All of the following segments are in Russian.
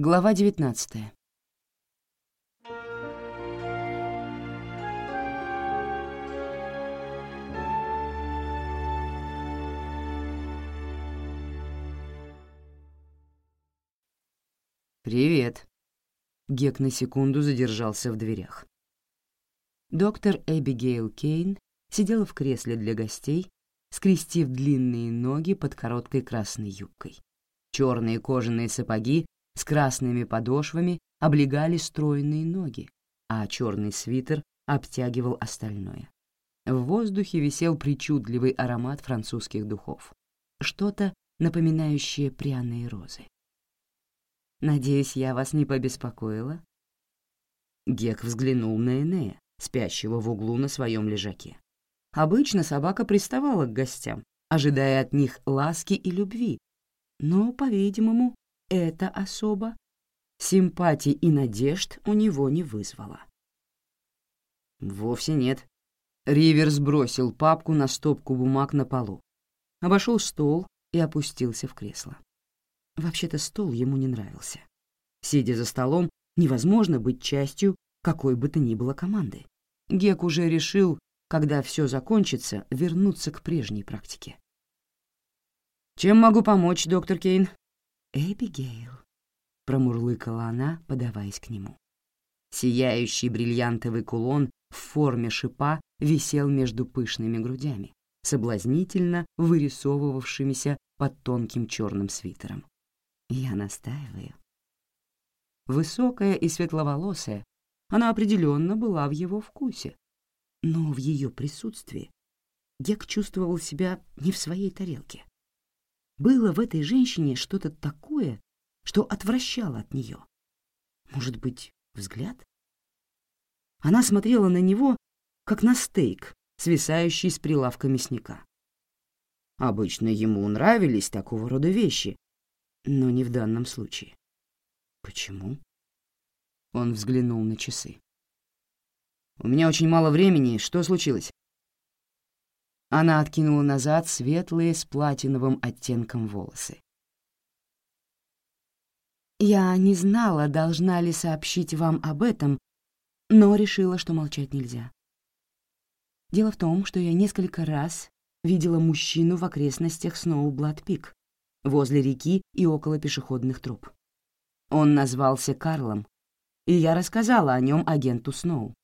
Глава 19 «Привет». Гек на секунду задержался в дверях. Доктор Эбигейл Кейн сидела в кресле для гостей, скрестив длинные ноги под короткой красной юбкой. Черные кожаные сапоги с красными подошвами облегали стройные ноги, а черный свитер обтягивал остальное. В воздухе висел причудливый аромат французских духов, что-то напоминающее пряные розы. Надеюсь, я вас не побеспокоила?» Гек взглянул на Энея, спящего в углу на своем лежаке. Обычно собака приставала к гостям, ожидая от них ласки и любви, но, по-видимому, эта особа симпатий и надежд у него не вызвала. «Вовсе нет». Ривер сбросил папку на стопку бумаг на полу, обошел стол и опустился в кресло. Вообще-то стол ему не нравился. Сидя за столом, невозможно быть частью какой бы то ни было команды. Гек уже решил, когда все закончится, вернуться к прежней практике. «Чем могу помочь, доктор Кейн?» «Эбигейл», — промурлыкала она, подаваясь к нему. Сияющий бриллиантовый кулон в форме шипа висел между пышными грудями, соблазнительно вырисовывавшимися под тонким черным свитером. Я настаиваю. Высокая и светловолосая, она определенно была в его вкусе. Но в ее присутствии Гек чувствовал себя не в своей тарелке. Было в этой женщине что-то такое, что отвращало от нее. Может быть, взгляд? Она смотрела на него, как на стейк, свисающий с прилавка мясника. Обычно ему нравились такого рода вещи, но не в данном случае. Почему? Он взглянул на часы. «У меня очень мало времени. Что случилось?» Она откинула назад светлые с платиновым оттенком волосы. «Я не знала, должна ли сообщить вам об этом, но решила, что молчать нельзя. Дело в том, что я несколько раз видела мужчину в окрестностях Сноублад-Пик, возле реки и около пешеходных троп. Он назвался Карлом, и я рассказала о нем агенту Сноу.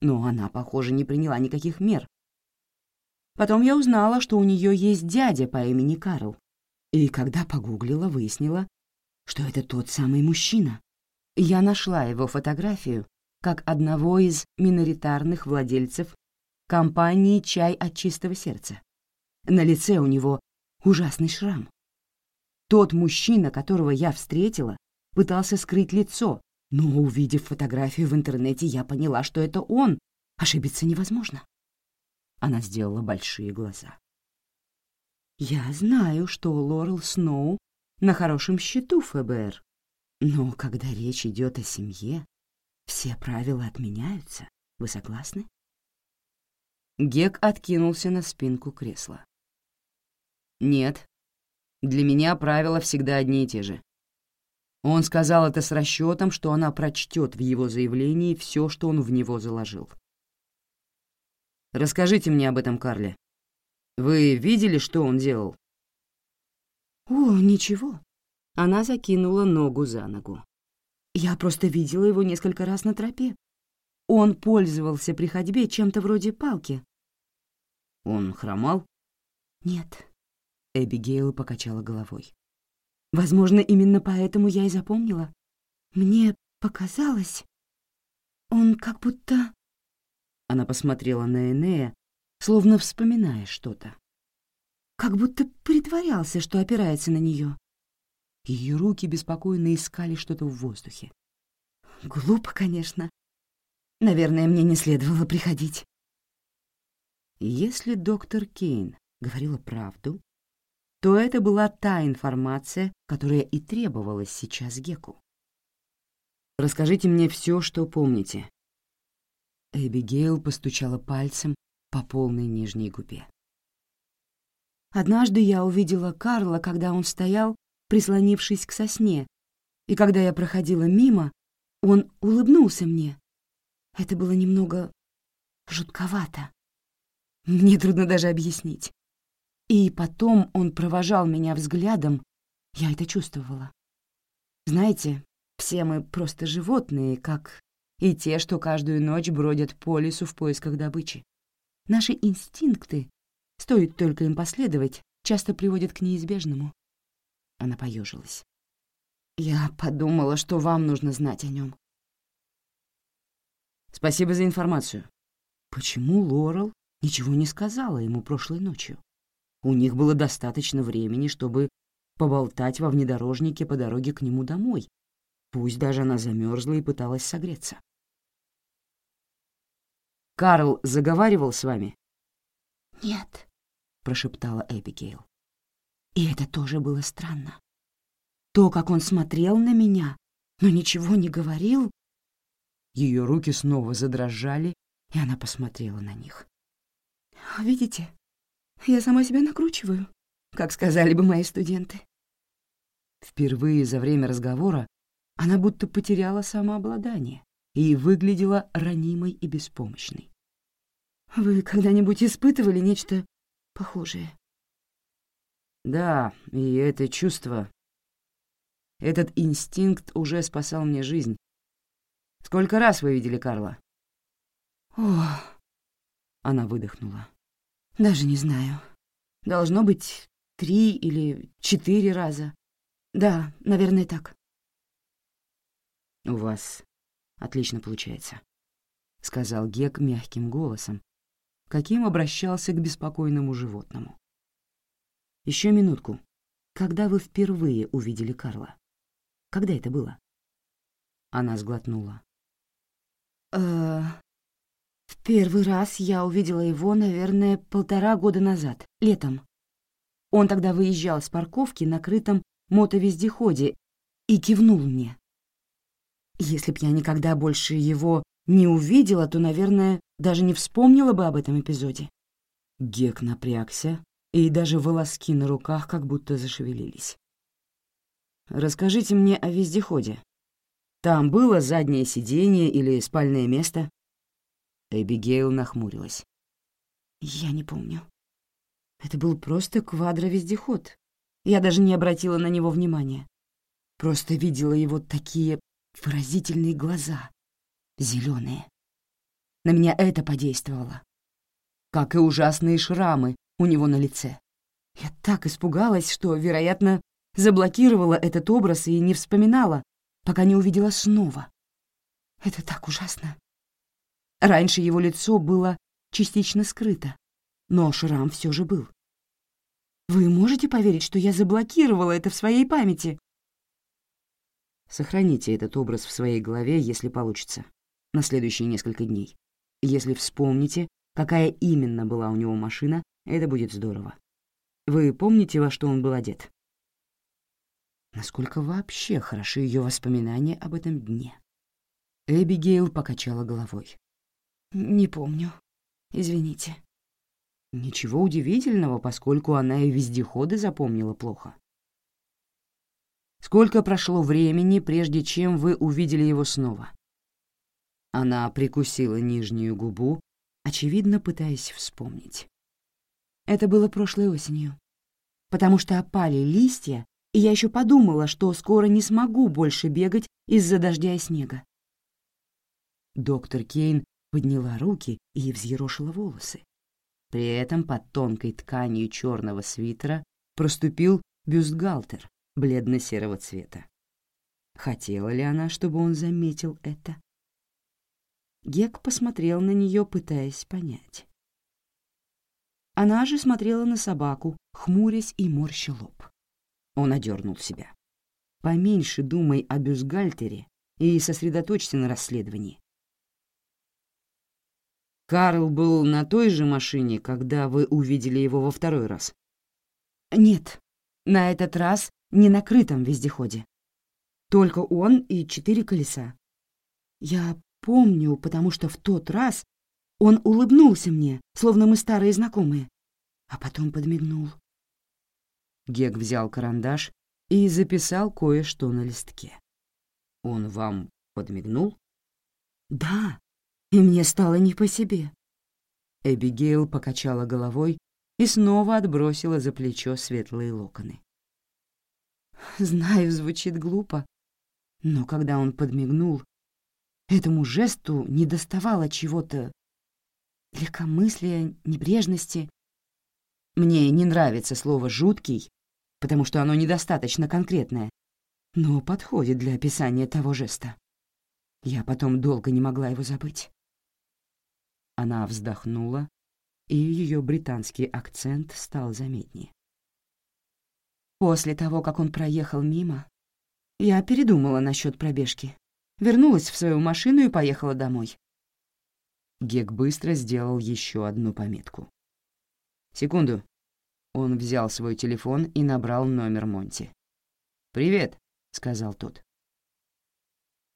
Но она, похоже, не приняла никаких мер. Потом я узнала, что у нее есть дядя по имени Карл. И когда погуглила, выяснила, что это тот самый мужчина. Я нашла его фотографию как одного из миноритарных владельцев компании «Чай от чистого сердца». На лице у него ужасный шрам. Тот мужчина, которого я встретила, пытался скрыть лицо, но, увидев фотографию в интернете, я поняла, что это он. Ошибиться невозможно. Она сделала большие глаза. Я знаю, что Лорел Сноу на хорошем счету ФБР, но когда речь идет о семье, все правила отменяются. Вы согласны? Гек откинулся на спинку кресла. «Нет, для меня правила всегда одни и те же. Он сказал это с расчетом, что она прочтет в его заявлении все, что он в него заложил. «Расскажите мне об этом, Карле. Вы видели, что он делал?» «О, ничего». Она закинула ногу за ногу. «Я просто видела его несколько раз на тропе. Он пользовался при ходьбе чем-то вроде палки». «Он хромал?» «Нет, Эбигейл покачала головой. «Возможно, именно поэтому я и запомнила. Мне показалось, он как будто...» Она посмотрела на Энея, словно вспоминая что-то. Как будто притворялся, что опирается на нее. Ее руки беспокойно искали что-то в воздухе. Глупо, конечно. Наверное, мне не следовало приходить. Если доктор Кейн говорила правду, то это была та информация, которая и требовалась сейчас Геку. «Расскажите мне все, что помните». Эбигейл постучала пальцем по полной нижней губе. Однажды я увидела Карла, когда он стоял, прислонившись к сосне, И когда я проходила мимо, он улыбнулся мне. Это было немного жутковато. Мне трудно даже объяснить. И потом он провожал меня взглядом, я это чувствовала. Знаете, все мы просто животные, как и те, что каждую ночь бродят по лесу в поисках добычи. Наши инстинкты, стоит только им последовать, часто приводят к неизбежному. Она поежилась. Я подумала, что вам нужно знать о нем. Спасибо за информацию. Почему Лорел ничего не сказала ему прошлой ночью? У них было достаточно времени, чтобы поболтать во внедорожнике по дороге к нему домой. Пусть даже она замерзла и пыталась согреться. «Карл заговаривал с вами?» «Нет», — прошептала Эбигейл. И это тоже было странно. То, как он смотрел на меня, но ничего не говорил... Ее руки снова задрожали, и она посмотрела на них. «Видите, я сама себя накручиваю, как сказали бы мои студенты. Впервые за время разговора она будто потеряла самообладание и выглядела ранимой и беспомощной. «Вы когда-нибудь испытывали нечто похожее?» «Да, и это чувство, этот инстинкт уже спасал мне жизнь. Сколько раз вы видели Карла?» «Ох...» — она выдохнула. Даже не знаю. Должно быть три или четыре раза. Да, наверное, так. «У вас отлично получается», — сказал Гек мягким голосом, каким обращался к беспокойному животному. Еще минутку. Когда вы впервые увидели Карла? Когда это было?» Она сглотнула. «Э, в первый раз я увидела его, наверное, полтора года назад, летом. Он тогда выезжал с парковки на крытом мотовездеходе и кивнул мне. Если б я никогда больше его не увидела, то, наверное, даже не вспомнила бы об этом эпизоде. Гек напрягся, и даже волоски на руках как будто зашевелились. «Расскажите мне о вездеходе. Там было заднее сиденье или спальное место?» Эбигейл нахмурилась. «Я не помню. Это был просто квадровездеход. Я даже не обратила на него внимания. Просто видела его такие выразительные глаза, зеленые. На меня это подействовало. Как и ужасные шрамы у него на лице. Я так испугалась, что, вероятно, заблокировала этот образ и не вспоминала, пока не увидела снова. Это так ужасно. Раньше его лицо было частично скрыто, но шрам все же был. Вы можете поверить, что я заблокировала это в своей памяти? Сохраните этот образ в своей голове, если получится, на следующие несколько дней. Если вспомните, какая именно была у него машина, это будет здорово. Вы помните, во что он был одет? Насколько вообще хороши ее воспоминания об этом дне? Эбигейл покачала головой. «Не помню. Извините». Ничего удивительного, поскольку она и вездеходы запомнила плохо. Сколько прошло времени, прежде чем вы увидели его снова? Она прикусила нижнюю губу, очевидно, пытаясь вспомнить. Это было прошлой осенью, потому что опали листья, и я еще подумала, что скоро не смогу больше бегать из-за дождя и снега. Доктор Кейн подняла руки и взъерошила волосы. При этом под тонкой тканью черного свитера проступил бюстгальтер бледно-серого цвета. Хотела ли она, чтобы он заметил это? Гек посмотрел на нее, пытаясь понять. Она же смотрела на собаку, хмурясь и морща лоб. Он одернул себя. «Поменьше думай о бюстгальтере и сосредоточься на расследовании. Карл был на той же машине, когда вы увидели его во второй раз? Нет, на этот раз не на крытом вездеходе. Только он и четыре колеса. Я помню, потому что в тот раз он улыбнулся мне, словно мы старые знакомые, а потом подмигнул. Гек взял карандаш и записал кое-что на листке. Он вам подмигнул? Да, и мне стало не по себе. Эбигейл покачала головой и снова отбросила за плечо светлые локоны. Знаю, звучит глупо, но когда он подмигнул, этому жесту недоставало чего-то легкомыслия, небрежности. Мне не нравится слово «жуткий», потому что оно недостаточно конкретное, но подходит для описания того жеста. Я потом долго не могла его забыть. Она вздохнула, и ее британский акцент стал заметнее. После того, как он проехал мимо, я передумала насчет пробежки. Вернулась в свою машину и поехала домой. Гек быстро сделал еще одну пометку. «Секунду». Он взял свой телефон и набрал номер Монти. «Привет», — сказал тот.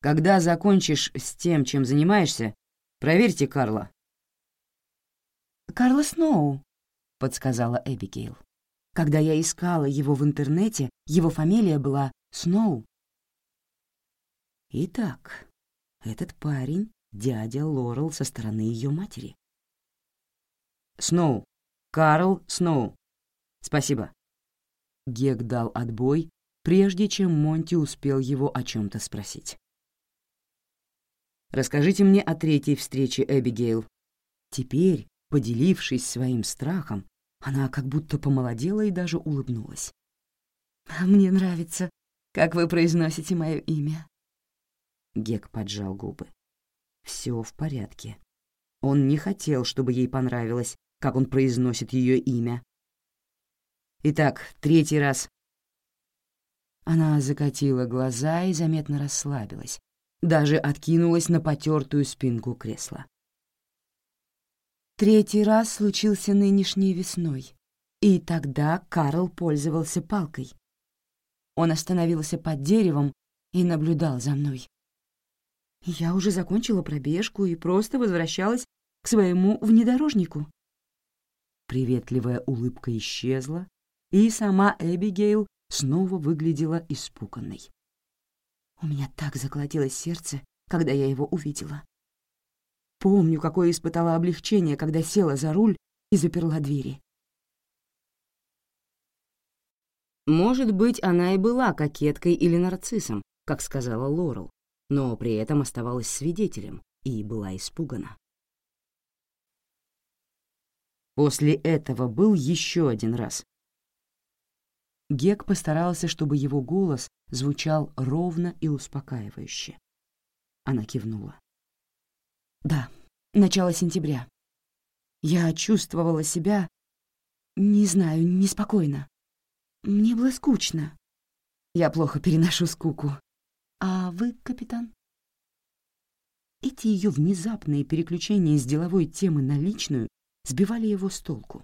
«Когда закончишь с тем, чем занимаешься, проверьте Карла». «Карла Сноу», — подсказала Эбигейл. Когда я искала его в интернете, его фамилия была Сноу. Итак, этот парень — дядя Лорел со стороны ее матери. Сноу. Карл Сноу. Спасибо. Гек дал отбой, прежде чем Монти успел его о чем то спросить. «Расскажите мне о третьей встрече, Эбигейл». Теперь, поделившись своим страхом, она как будто помолодела и даже улыбнулась. «А «Мне нравится, как вы произносите мое имя». Гек поджал губы. Все в порядке. Он не хотел, чтобы ей понравилось, как он произносит ее имя. Итак, третий раз. Она закатила глаза и заметно расслабилась, даже откинулась на потертую спинку кресла. Третий раз случился нынешней весной, и тогда Карл пользовался палкой. Он остановился под деревом и наблюдал за мной. Я уже закончила пробежку и просто возвращалась к своему внедорожнику. Приветливая улыбка исчезла, и сама Эбигейл снова выглядела испуганной. У меня так заколотилось сердце, когда я его увидела. Помню, какое испытала облегчение, когда села за руль и заперла двери. Может быть, она и была кокеткой или нарциссом, как сказала Лорел, но при этом оставалась свидетелем и была испугана. После этого был еще один раз. Гек постарался, чтобы его голос звучал ровно и успокаивающе. Она кивнула. Да, начало сентября. Я чувствовала себя, не знаю, неспокойно. Мне было скучно. Я плохо переношу скуку. А вы, капитан? Эти ее внезапные переключения с деловой темы на личную сбивали его с толку.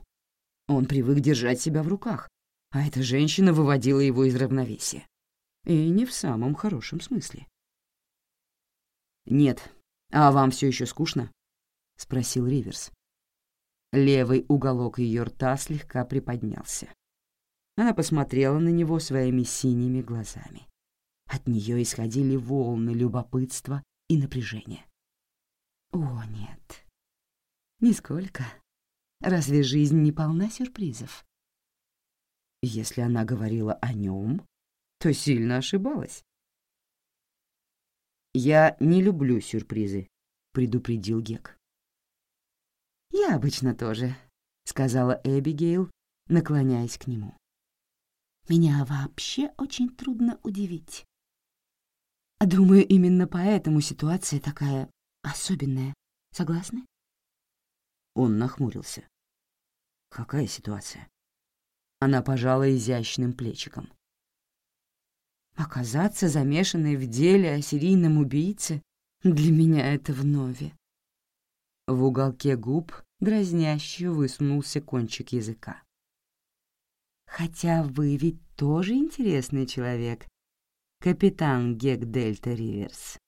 Он привык держать себя в руках, а эта женщина выводила его из равновесия. И не в самом хорошем смысле. «Нет, «А вам все еще скучно?» — спросил Риверс. Левый уголок ее рта слегка приподнялся. Она посмотрела на него своими синими глазами. От нее исходили волны любопытства и напряжения. «О, нет, нисколько. Разве жизнь не полна сюрпризов?» Если она говорила о нем, то сильно ошибалась. «Я не люблю сюрпризы», — предупредил Гек. «Я обычно тоже», — сказала Эбигейл, наклоняясь к нему. «Меня вообще очень трудно удивить. Думаю, именно поэтому ситуация такая особенная. Согласны?» Он нахмурился. «Какая ситуация?» Она пожала изящным плечиком. Оказаться замешанной в деле о серийном убийце для меня это вновь. В уголке губ дразняще высунулся кончик языка. «Хотя вы ведь тоже интересный человек, капитан Гек Дельта Риверс».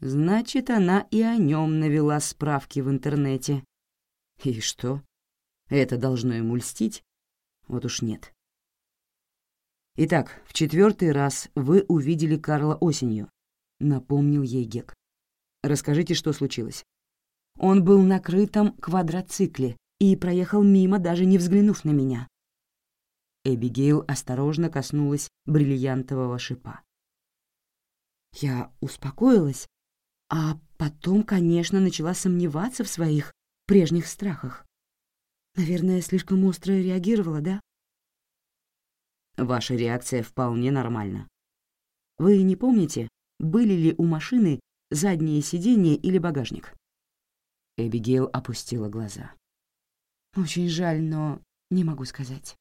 Значит, она и о нем навела справки в интернете. И что? Это должно ему льстить? Вот уж нет. «Итак, в четвертый раз вы увидели Карла осенью», — напомнил ей Гек. «Расскажите, что случилось». Он был на крытом квадроцикле и проехал мимо, даже не взглянув на меня. Эбигейл осторожно коснулась бриллиантового шипа. Я успокоилась, а потом, конечно, начала сомневаться в своих прежних страхах. Наверное, слишком остро реагировала, да? Ваша реакция вполне нормальна. Вы не помните, были ли у машины заднее сиденье или багажник? Эбигейл опустила глаза. Очень жаль, но не могу сказать.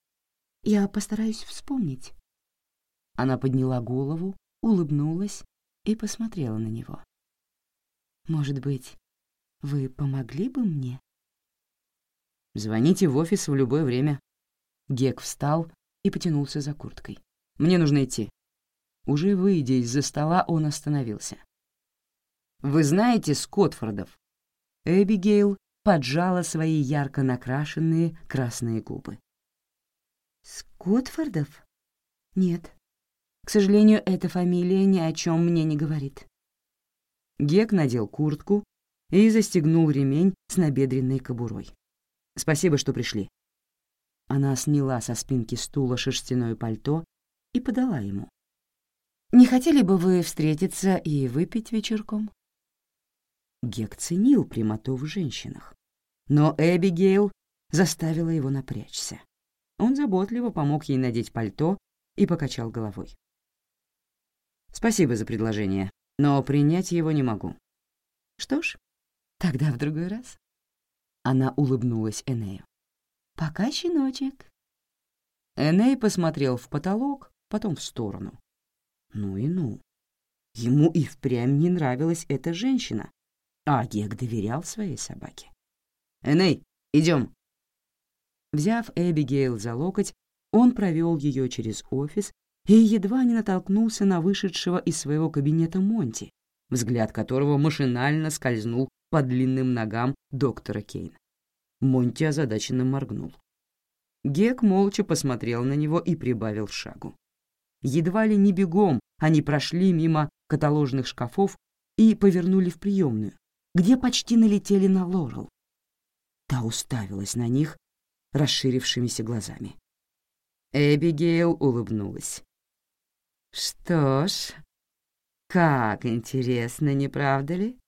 Я постараюсь вспомнить. Она подняла голову, улыбнулась и посмотрела на него. «Может быть, вы помогли бы мне?» «Звоните в офис в любое время». Гек встал и потянулся за курткой. «Мне нужно идти». Уже выйдя из-за стола, он остановился. «Вы знаете Скотфордов?» Эбигейл поджала свои ярко накрашенные красные губы. «Скотфордов? Нет. К сожалению, эта фамилия ни о чем мне не говорит». Гек надел куртку и застегнул ремень с набедренной кобурой. «Спасибо, что пришли». Она сняла со спинки стула шерстяное пальто и подала ему. «Не хотели бы вы встретиться и выпить вечерком?» Гек ценил прямоту в женщинах, но Эбигейл заставила его напрячься. Он заботливо помог ей надеть пальто и покачал головой. «Спасибо за предложение, но принять его не могу». «Что ж, тогда в другой раз». Она улыбнулась Энею. «Пока, щеночек». Эней посмотрел в потолок, потом в сторону. Ну и ну. Ему и впрямь не нравилась эта женщина, а Гек доверял своей собаке. «Эней, идем. Взяв Эбигейл за локоть, он провел ее через офис и едва не натолкнулся на вышедшего из своего кабинета Монти, взгляд которого машинально скользнул по длинным ногам доктора Кейна. Монти озадаченно моргнул. Гек молча посмотрел на него и прибавил шагу. Едва ли не бегом они прошли мимо каталожных шкафов и повернули в приемную, где почти налетели на Лорел. Та уставилась на них расширившимися глазами. Эбигейл улыбнулась. «Что ж, как интересно, не правда ли?»